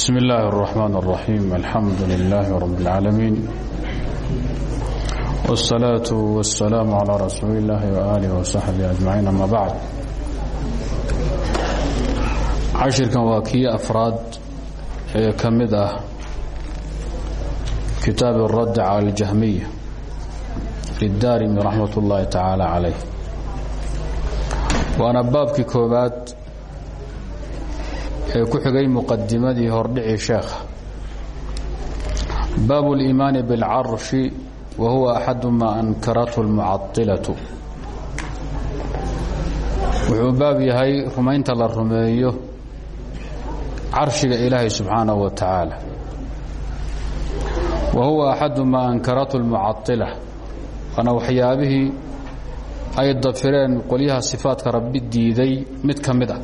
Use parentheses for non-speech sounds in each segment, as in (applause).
بسم الله الرحمن الرحيم الحمد لله رب العالمين والصلاة والسلام على رسول الله وآله وصحبه أجمعين أما بعد cashirkan waa kii afraad ee ka mid ah kitaab الradd calى اljahmiya liلdarimi raxmat اllahi taعaalى calayh waana baabkii koobaad ee ku xigay muqadimadii hordhicii sheekha baab اliimaani bاlcarshi wa huwa axadu ma ankarathu اlmucaطilaةu wuxuu baab yahay rumaynta la rumeeyo carshiga ilaahay subxaanaه wa tacaala wa huwa axadu ma ankaratu اlmucaطila waana waxyaabihii ay dafireen qolyaha sifaadka rabbi diiday mid ka mid ah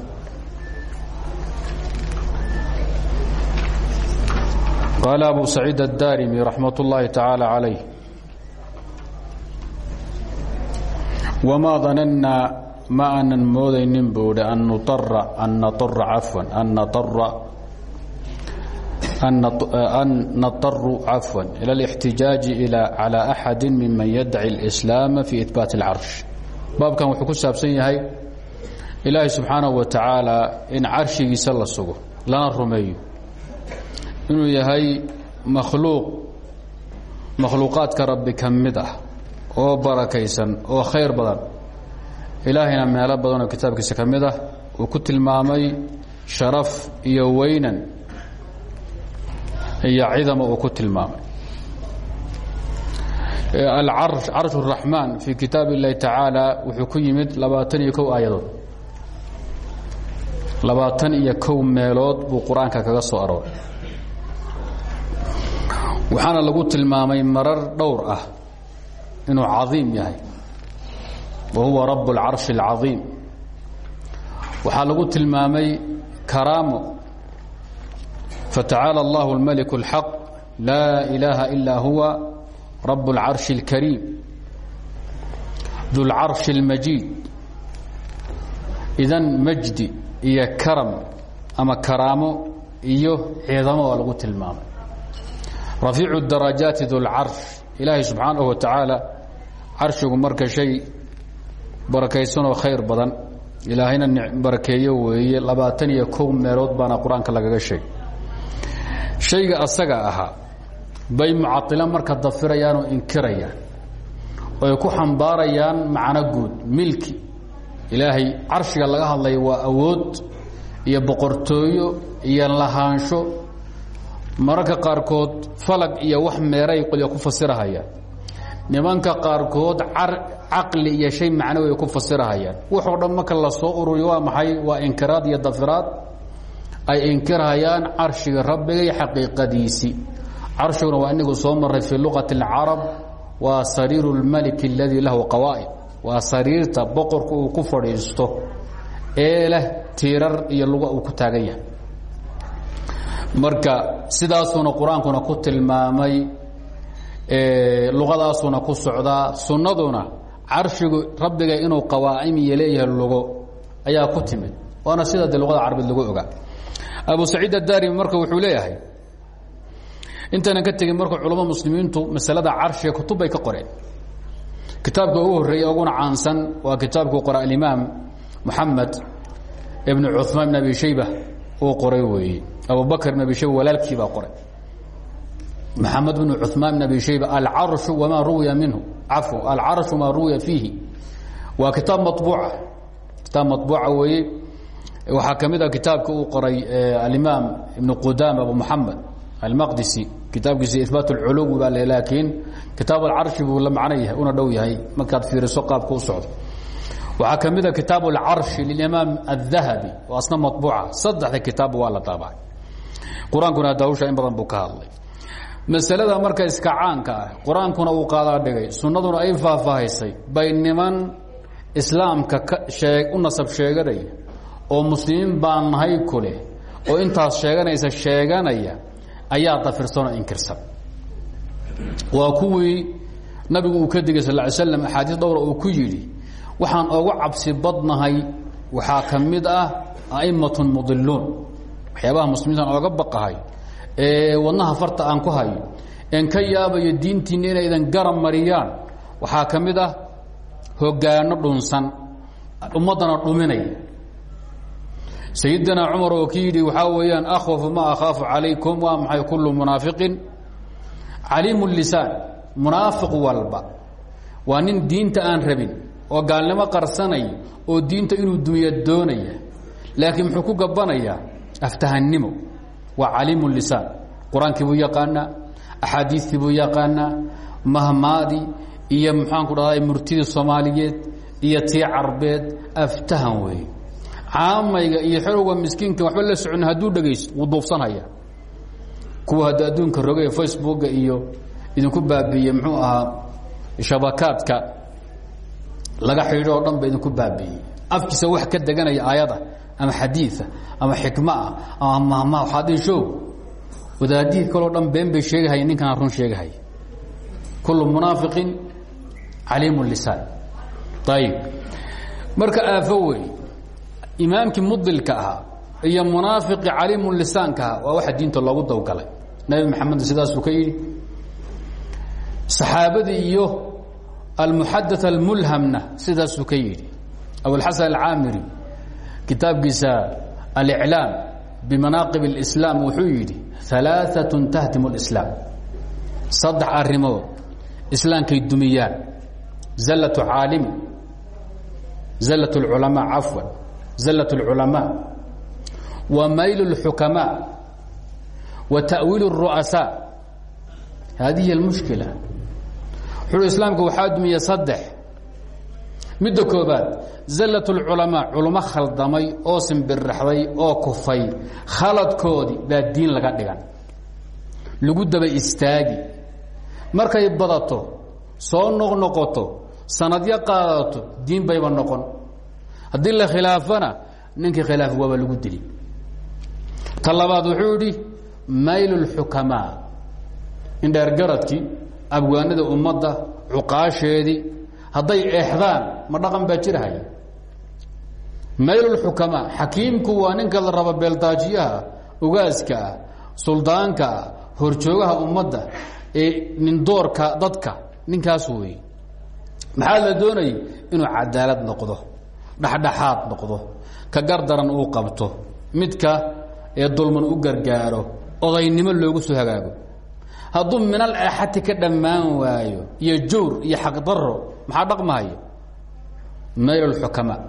qaala abu saciid addaarimi raxmat ullaahi tacaala calayh wamaa danannaa ma aanan moodaynin buu idhi an nuara an naara cafwan an naara an nataru cafwa ila alixtijaaji calaa axadi minman yaddaci اlslaama fi idbaat اlcarsh baabkan wuxuu ku saabsan yahay ilaahay subxaanahu wa tacaala in carshigiisa la sugo lana rumeeyo inuu yahay makhluuq makhluuqaadka rabbi ka mid ah oo barakaysan oo khayr badan ilaahayna meelo badan oo kitaabkiisa ka mid ah uu ku tilmaamay sharaf iyo weynan iyo cidama uu ku tilmaamay alcarsh carsh الraxmaan fii kitaab اllahi tacaala wuxuu ku yimid labaatan iyo kow aayadood labaatan iyo kow meelood buu qur-aanka kaga soo arooray waxaana lagu tilmaamay marar dhowr ah inuu cadiim yahay wa huwa rab اlcarshi اlcadiim waxaa lagu tilmaamay karaamo fatacaala اllahu اlmalik اlxaq laa ilaaha ilaa huwa rab اlcarshi اlkariim du lcarshi اlmajiid idan majdi iyo karam ama karaamo iyo ciidamo waa lagu tilmaamay rafiicu darajaati dulcarsh ilaahay subxaanahu wa tacaala carshigu marka shay barakaysanoo khayr badan. Ilaahayna barakeeyo weeye. Labaatan iyo baana qur'aanka lagaga shayga asaga ahaa bay mucadilo marka dafirayaan oo inkirayaan. Oo ku xambaarayaan macno guud milki. Ilaahay carshiga laga hadlaya waa awood iyo boqortooyo iyo lahaansho mararka qaarkood falag iyo wax meeray qolya ku fasirahayaan nimanka qaarkood caqli iyo shay macnawi ay ku fasirahayaan wuxoo dhan marka la soo ururiyo waa maxay waa inkiraad iyo dafiraad ay inkirhayaan carshiga rabbiga iyo xaqiiqadiisii carshiguna waa inigu soo maray fii luqati اlcarab waa sariiru اlmaliki اladii lahu qawaa'id waa sariirta boqorka uu ku fadhiisto ee leh tiirar iyo luga uu ku taagan yahay marka sidaasuuna qur'aankuna ku tilmaamay luqadaasuna ku socdaa sunnaduna carshigu rabbiga inuu qawaa'im iyo lugo ayaa ku timid. Waana sida luqada carabeed lagu ogaa. Abu saciid addarimi marka wuxuu leeyahay intaanan ka tegin marka culamo muslimiintu masalada carshiga kutub bay ka qoreen. Kitaabka ugu horreeya uguna caansan waa kitaabku qora alimaam moxamed ibn cuثmaan ibn abi shayba uu qoray weeye abubakr ibn abi shayba walaalkii baa qoray maxamed bn cuثmaan bn abi shayba alcarshu wma ruwiya minhu cafw alcarshu maa ruwiya fiihi waa kitaab mabuuca kitaab maطbuuca weeye waxaa ka mid a kitaabka uu qoray alimaam ibn qudama abu moxamed almaqdisi kitaabkiisa ihbaat اlculuwi baa le laakiin kitaab alcarshi buu la macno yahay una dhow yahay markaad fiiriso qaabka u socdo waxaa ka mida kitaab اlcarshi lilimaam الdahabi oo asna maطbuuca saddexda kitaab waa la daabacay qur'aankuna in badan buu ka hadlay. Masalada marka iska caanka ah qur'aankuna uu qaadaa dhigay. Sunnaduna ay faahfaahaysay. Bay niman islaamka kaee u nasab sheeganaya oo muslimiin baan nahay ku leh oo intaas sheeganaysa sheeganaya ayaa dafirsanoo inkirsan. Waa kuwii nabigu uu ka digay sal ly slam axaadiis dhowra uu ku yidhi waxaan ogu cabsi badnahay waxaa ka mid ah a'immatun mudiluun waxyaabaha muslimiintan ooga baqahay ee wadnaha farta aan ku hayo en ka yaabayo diintiinna inaydan garab mariyaan waxaa ka mid ah dhunsan ummaddana dhuminaya sayidina cumar oo ki yidhi waxaa weeyaan akhwafu ma akhaafu calaykum waa maxay kullu munaafiqin? Caliimu lisaan munaafiq walba waa nin diinta aan rabin oo gaalnimo qarsanay oo diinta inuu dunya doonaya laakiin muxuu ku gabbanayaa aftahannimo waa caliimu lisaan qur'aankii buu yaqaanaa axaadiistii buu yaqaanaa mahmaadii iyo maxaanku dhahda murtidii soomaaliyeed iyo tii carbeed aftahan weeye caamayga iyo xerowga miskiinka waxba la socon hadduu dhegayso wuu kuwa hadda roge facebooka iyo idinku baabiiye muxuu ahaa shabakaadka laga dhan ba idinku baabiiyey afkiisa wax ka deganaya aayada ama xadiia ama xikmaa ama mahma waxaad ishow wadaadihii kaleo dhan been bay sheegahaya ninkaan run sheegahaya kullu munaafiqin caliimu lisaan. Ayib marka aafo wey mudilka ahaa iyo munaafiqi caliimu lisaanka ahaa waa waxa diinta loogu dawgalay. Nabi maxamed sidaasuu ka yidhi saxaabadii iyo almuxadaث almulhamna sidaasuu ka yidhi. Abulxasan alcaamiri kitaabkiisa aliclaam bimanaaqib اlislaam wuxuu yidhi ثalaaثaة tahdim اlislaam saddex arrimood islaamkay dumiyaan zallaة caalimi zallaة اlculamaa cafwan zallaة اlculamaa wa mayl اlxukamaa wa ta'wiil الru'asaa hadihi اlmushkila wuxuu islaamka waxaa dumiya saddex midda koobaad zallat اlculamaa culummo khaldamay oo simbirraxday oo kufay khaladkoodii baa diin laga dhigan. Lagu daba istaagi. Markay badato soo noqnoqoto sanadyo qaadato diin bayba noqon. Haddii la khilaafana ninkii khilaaf waaba lagu dili ta labaad wuxuu idhi mayl اlxukamaa indheergaradkii abwaanada ummadda cuqaasheedii hadday eexdaan ma dhaqan baa jirahaya maylulxukamaa xakiimku waa ninka la raba beeldaajiyaha ogaaska ah suldaanka ah horjoogaha ummadda ee nindoorka dadka ninkaas weeye. Maxaa la doonayay? Inuu cadaalad noqdo dhexdhexaad noqdo ka gardaran uu qabto midka ee dulman u gargaaro odaynimo loogu soo hagaago hadduu minal axati ka dhammaan waayo iyo jawr iyo xaqdaro maxaa dhaqmahaya mayl اxukamaa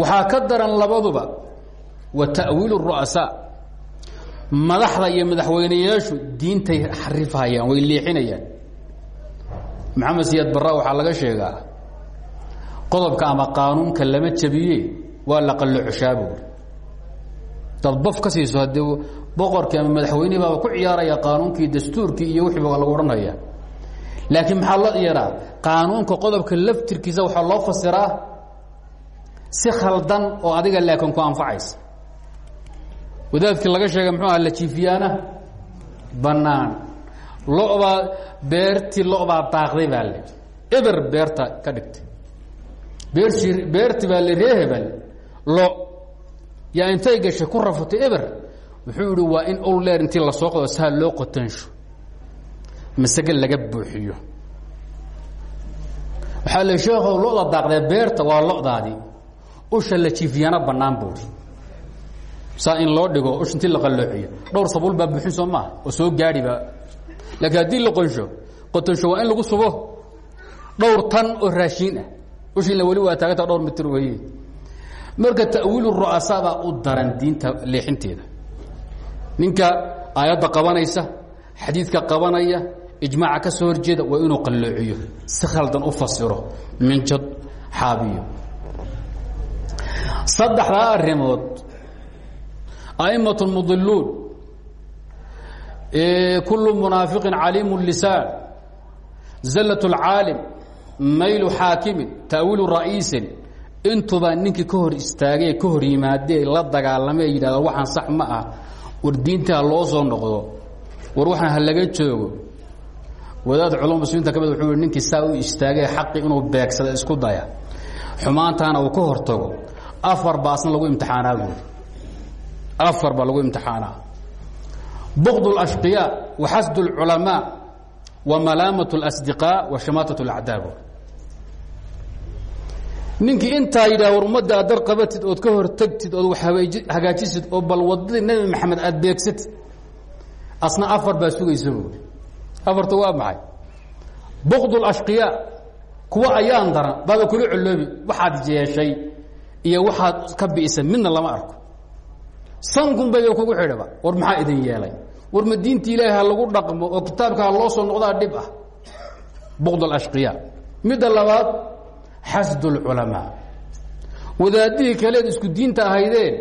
waxaa ka daran labaduba wa ta'wiil الru'asaa madaxda iyo madaxweyneyaashu diintay xarifhayaan way leexinayaan maxamed siyaad barra waxaa laga sheegaa qodobka ama qaanuunka lama jabiye waa la qalloocoshaa buuri dad ka siiso haddii boqorkii ama madaxweynihii baaba ku ciyaaraya qaanuunkii dastuurkii iyo wixiiba lagu odhanaya. Laakiin maxaa la yeedhaa qaanuunka qodobka laftirkiisa waxaa loo fasiraa si khaldan oo adiga laakin ku anfacaysa. Wadaadkii laga sheegay muxuu aha lajiifiyaana bannaan. Lobaa beertii lobaa daaqday baa le eber beerta ka dhigtay. Beertii beerti baa le ree hebel lo yaa intay gashay ku rafatay eber wuxuu idhi waa in ol leer intii la soo qodo saa loo qotansho masage laga buuxiyo. Waxaa la sheekhow loda daaqdee beerta waa lodaadii usha la jiifiyana bannaan buuri saa in loo dhigo ush intii la qalloociyo dhowr sabuul baa buuxin soo maaha oo soo gaadhiba laakiin haddii la qonsho qotansho waa in lagu subo. Dhowr tan oo raashiin ah ushiina weli waa taaganta dhowr mitir weye marka tawiil ruasa baa u daran diinta leeinteeda ninka aayadda qabanaysa xadiidka qabanaya ijmaaca ka soo horjeeda waa inuu qalloociyo si khaldan u fasiro minjad xaabiyo. Saddexdaa arimood a'imat mudiluun kulu munaafiqin caliimu lisaan zallat اlcaalim maylu xaakimin ta'wiilu ra'iisin intuba ninkii ka hor istaagay ka hor yimaadee la dagaalamay yidhahda waxaan sax ma ah war diintaa loo soo noqdo war waxaan ha laga joogo wadaad culama muslimiinta ka mid wuxuu i ninkii saa u istaagay xaqi inuu beegsada isku daya xumaantaana uu ka hortago afar baa asna lagu imtixaanaa buuri afar baa lagu imtixaanaa bqd اlashqiyaa waxasd اlculamaa wa malaamaة اlasdiqaa wa shamaatat اlacdaab ninkii intaa yidhah war ummadda aad dar qabatid ood ka hortagtid ood wax hagaajisid oo bal wadadii nebi maxamed aad beegsatid. Asna afar baa sugaysa buui afarta waa maxay? Bqd اlashqiyaa kuwa ayaan daran baaba kula coloobi waxaad yeeshay iyo waxaad ka bi'isa midna lama arko. Sankunbayba kugu xidhaba. War maxaa idin yeelay? War ma diinta ilaahi ha lagu dhaqmo oo kitaabka ha loo soo noqdaa dhib ah. Bqd اlashqiyaa midda labaad xasd اlculamaa wadaadihii kaleed isku diinta ahaydeen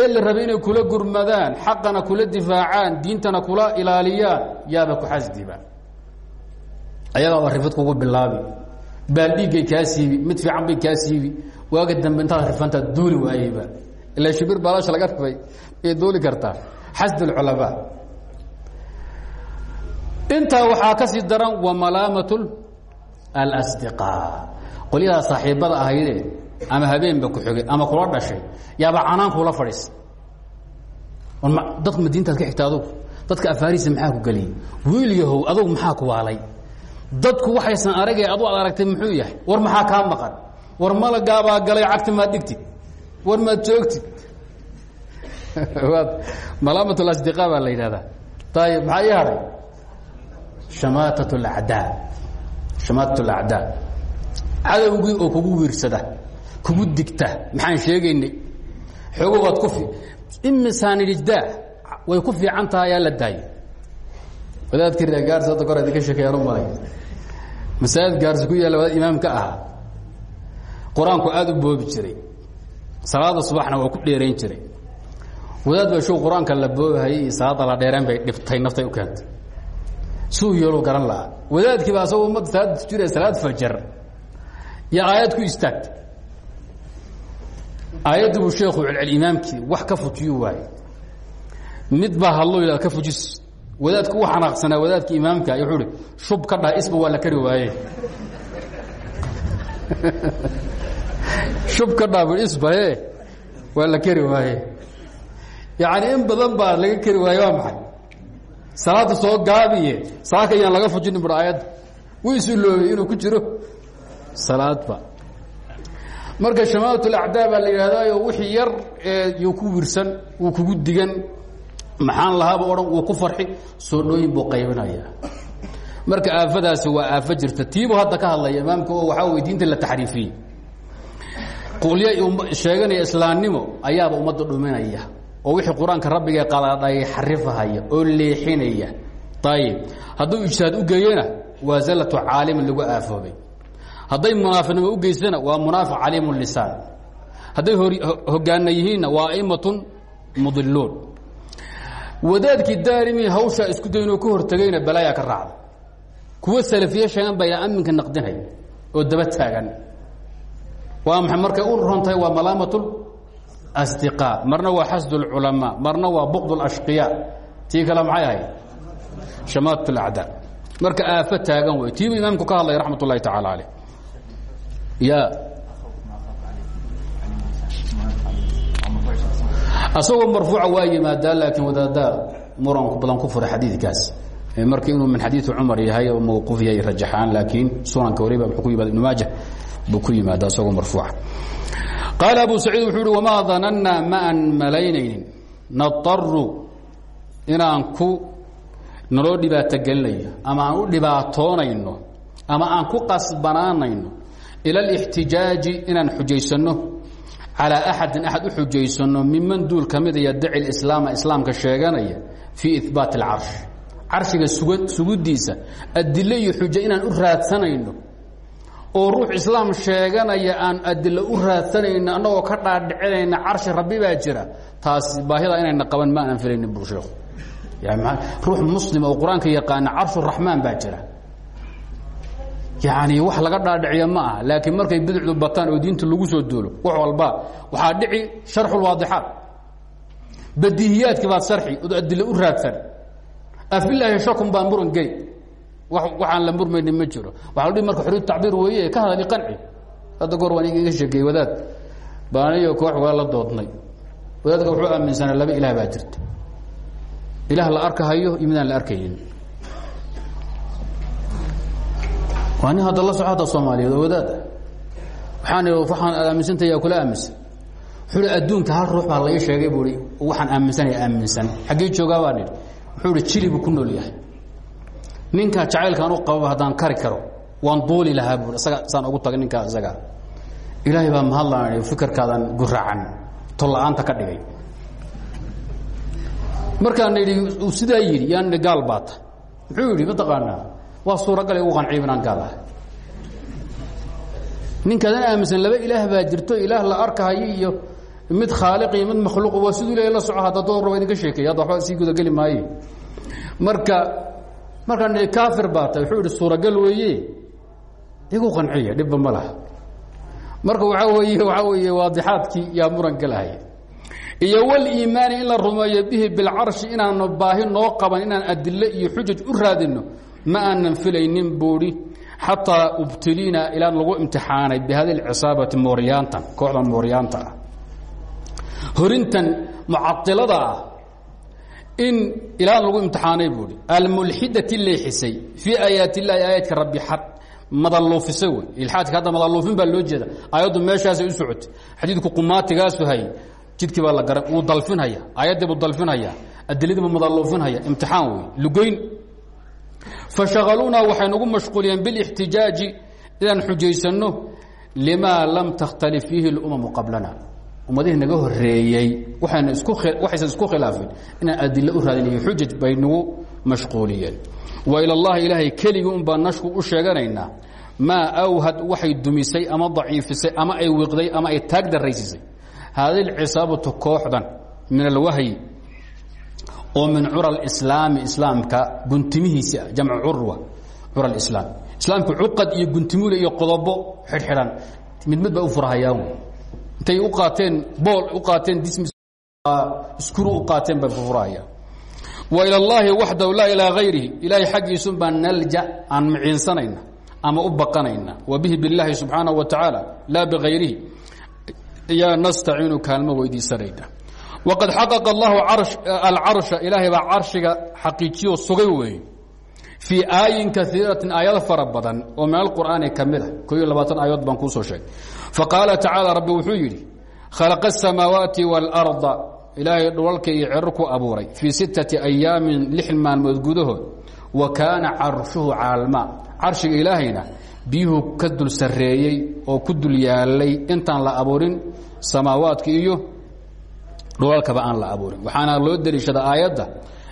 ee la rabay inay kula gurmadaan xaqana kula difaacaan diintana kula ilaaliyaan yaaba ku xasdiba ayagaaba rifad kugu bilaabi baaldhiiggay kaa siibi mid fiican bay kaa siibi waaga dambe intaad rifantaad duuli waayeyba ilaa shibir baalasha laga rifay bay duuli kartaa xasd اlculamaa intaa waxaa ka sii daran wa malaamaة اlasdiqaa qolyadaa saaxiibada ahayde ama habeenba ku xogay ama kula dhashay yaaba canaankula fadhiis dadku madiintaad ka xigta adugu dadka afaariisa maxaa ku geliyey? Wiil yahow adugu maxaa ku waalay? Dadku waxaysan aragay adu ad aragtay muxuu yahay? War maxaa kaa maqan? War malagaabaa galay cagti maad dhigtid? War maad joogtid? (laughs) Malaamat اasdiqa baa la yidhahdaa. Ayib maxaa ii hadhay amaata acdaa. Shamaatat اlacdaa cadowgii oo kugu wiirsada kugu digta. Maxaan sheegaynay? Xoogo waad ku imisaanidijdaa way ku fiican tahay yaa la daayo. Wadaadkii reer gaarsi hadda kor idinka sheekeeyaan u malay masaajid gaarsi ku yaalla wadaad imaamka ahaa. Qur'aanku aada u boobi jiray. Salaada subaxna waa ku dheerayn jiray. Wadaad baa show qur'aanka la boobahayay iyo salaada la dheereen bay dhibtay naftay u keentay. Suu yeelu garan lahaa. Wadaadkii baa asagoo ummadda salaad jira salaad fajar iyo aayad ku istaagtay. Aayaddi buu sheekhu celcel imaamkii wax ka fujiyu waaye. Mid baa hadlo yidhah ka fujis. Wadaadku u xanaaqsanaa wadaadka imaamka wuxuu hi shub ka dhaha isba waa la kari waaye (laughs) shub ka dhaha bu isbae waa la keri waaye yacni in badan baa laga keri waaye waa maxay? Salaada soo gaabiye saaka yaan laga fujinin bur aayadda wuu isuloobay inuu ku jiro salaadba. Marka shamaat اlacdaa baa wixii yar yuu ku wirsan wuu kugu digan maxaan lahaaba o dhan wuu ku farxi soo dhooyin buu qaybinaya marka aafadaasi waa aafo jirta tiibuu hadda ka hadlaya imaamka oo waxaa diinta la taxriifiyey. Qolya sheeganaya islaamnimo ayaaba ummadda dhuminaya oo wixii qur'aanka rabbigee xarifahaya oo leexinaya. Ayib hadduu ijtihaad u geeyena waa zallatu caalimin lagu aafoobay hadday munaafiqnimo u geysana waa munaafiq caliimu lisaan hadday hogaana yihiinna waa aimatun mudiluun wadaadkii daarimi hawshaa isku daynoo ka hortegayna balaayaa ka raacda kuwa salafiye sheegan baa aminka naqdinay oo daba taagan waa maxay markay u rontahay waa malaamat asdiqaa marna waa xasd اlculamaa marna waa buqd اlashqiyaa tii kale maxay ahayd shamaat اlacdaa marka aafo taagan wey tiibu imaamku ka hadlaya raxmat ullahi tacaala aleyh ya. Asagoo marfuuca waa yimaadaa laakiin wadaaddaa muran badan ku furay xadiidkaas. Marka inuu min xadiiثi cumar yahay oo yahay rajaxaan laakiin sunanka waliba wuxuu ku yimaada ibnu maaja buu ku yimaada asagoo abu saciid wuxuu uhi wamaa danannaa ma aan malaynaynin nadaru inaan ku naloo dhibaato gelinayo ama u dhibaatoonayno ama aan ku qasbanaanayno ila اlاxtijaaji inaan xujaysanno calىa axadin axad u xujaysanno miman duul ka mida yadaci اislaama islaamka sheeganaya fii ihbaat اlcarsh carshiga sugudiisa adilo iyo xujo inaan u raadsanayno oo ruux islaam sheeganaya aan adilo u raadsanayno annagoo ka dhaadhicinayna carshi rabbi baa jira taas baahida inayna qaban ma aanan filaynin bur sheekhu ruux muslim oo qur-aanka yaqaana carshu raxmaan baa jira yani wax laga dhaadhiciya ma aha laakiin markay bidicdu bataan oo diinta lagu soo duulo wax walba waxaa dhici sharxulwaadixaat badiihiyaadkii baad sarxi ood adilo u raadsan. Afbilaahi shakun baa muran gey waxaan la murmaynin ma jiro. Waxa la dhihi marka xoriyat tacbiir weeye ka hadali qanci. Hadda goor waan iga sheekeeyey wadaad. Baaniyo koox waa la doodnay. Wadaadka wuxuu aaminsanaa laba ilaah baa jirta. Ilaah la arkahayo iyo midaan la arkaynin waa nin hadda la soco hadda soomaaliyeed oo wadaada waxaan waxaan aad aaminsantah yaa kula aaminsan wuxuu hi adduunka hal ruux baa la ii sheegay buu i waxaan aaminsanaya aaminsan xaggee joogaa baan idhi wuxuu hi jili buu ku nool yahay. Ninkaa jacaylkaan u qababa haddaan kari karo waan duuli lahaa buui isaga saan ugu tagay ninkaa isaga. Ilaahay baa mahadlaan fikirkaadan guraacan tolla-aanta ka dhigay. Markaan idhi sidaa yidhi yaan gaal baata muxuu yidhi mataqaanaa waa suuragal ugu qanciy inaan gaal ahay ninkaadan aaminsan laba ilaah baa jirto ilaah la arkahayo iyo mid khaaliq iyo mid makhluuq waa siduu ilahay la soco hadda doo raba idinka sheekeey hadda waxba sii gudageli maaye. Marka markaan idhi kaafir baata wuxuu yidhi suuragal weeye igu qanciya dhibba ma laha. Marka waxaa weeye waxaa weeye waadixaadkii yaa muran galahay. Iyo waliimaani in la rumeeyo bihi bilcarshi inaanu baahi noo qaban inaan adilo iyo xujaj u raadino ma aanan filaynin buuhi xataa ubtiliina ilaa lagu imtixaanay bihadi cisaabati mooryaantan kooxdan mooryaanta ah. Horintan ah in ilaa lagu imtixaanay buuhi almulxidati leexisay fii aayaat illahi aayaadka rabbi madaluufisay wey. Ilxaadka hadda madaluufin baa loo jeeda aayaddu meeshaasay u socotay. Xadiidku qumaatigaasu hayay jidkii baa la garan wuu dalfinhaya aayaddii buu dalfinhaya adiladiibu madaluufinhaya imtixaan wey fashaqaluuna waxay nagu mashquuliyeen bilixtijaaji inaan xujaysanno limaa lam takhtalif fiihi اlumamu qablana ummadihii naga horeeyey waana iswaxaysan isku khilaafin inaan adilo u raadinayo xujaj bay nagu mashquuliyeen waila اllahi ilaahay keligii un baa nashku u sheeganaynaa maa awhad waxay dumisay ama daciifisay ama ay wiqday ama ay taag darraysisay haadi lcisaabatu kooxdan min alwahyi oo min cura islaami islaamka guntimihiisi jamcu curwa cura islaam. Islaamku cuqad iyo guntimule iyo qodobo xidhxidhan. Mid mid u furahayaan. Intay u qaateen bool u qaateen dism iskuru u qaateen bay furahayaan wa ila اllaahi waxdahu laa ilaa hayrihi ilaahay xaggiisun baa nalja aan miciinsanayna ama u baqanayna wa bihi billaahi subxaanaه wa tacaala laa bigayrihi yaa nastaciinu kaalmo weydiisanayna waqad xaqaqa allahu alcarsha ilaahay baa carshiga xaqiijiyo sugay weeye fii aayin kaiiratin aayado fara badan oo min alqur'aani ka mid a ko iyo labaatan aayadood baan kuusoo sheegay faqaala tacaala rabbi wuxuu yidhi khalaqa asamaawaati wاlarda ilaahay dhulalka iyo cerar ku abuuray fii sittati ayaamin lix maalmood gudahood wa kaana carshuhu caalmaa carshiga ilaahayna biyuhu ka dul sarreeyey oo ku dul yaalay intaan la abuurin samaawaadka iyo dhulalkaba aan la abuurin. Waxaana loo deliishada aayadda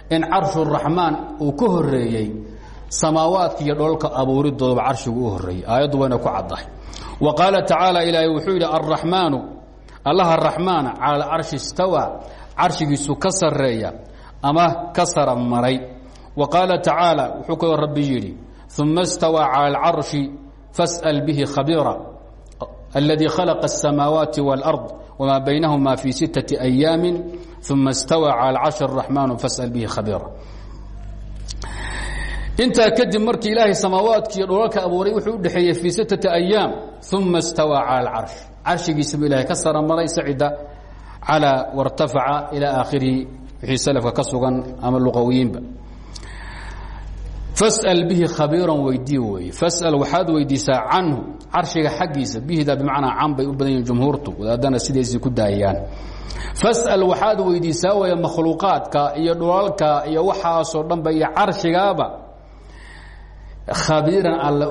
in carshuraxmaan uu ka horeeyey samaawaadka iyo dholalka abuuridooduba carshigu u horeeyey aayaddu wayna ku caddahay. Wa qaala tacaala ilaahay wuxuu yidhi aramaanu allaha raxmaana cala alcarshi istawaa carshigiisu ka sarreeya ama ka maray. Wa qaala tacaala wuxuu rabbi yidhi uma istawaa cala alcarshi fas'al bihi khabiira aladii khalaqa asamaawaati wاlard wma baynahuma fi sittaةi أyaami uma اstawى calى carshi الraxmaan fasأl bihi khabiira intaa kadib markii ilaahay samaawaadkiiyo dholalka abuuray wuxuu udhexeeyey fii sittaةi أyaam uma اstawى calى اcarsh carshigiisabuu ilahay ka sara maray sacida calى wartafaca ilى aakhirihi wixii salafka ka sugan ama luqawiyiinba fasal bihi khabiiran weydii weeye. Fasal waxaad weydiisaa canhu carshiga xaggiisa. Bihida bimacnaa can bay u badan yihiin jumhuurtu. Wadaadana sidaysay ku daayaan. Fasal waxaad weydiisaa weeye makhluuqaadka iyo dhulalka iyo waxaasoo dhanba iyo carshigaaba khabiiran alla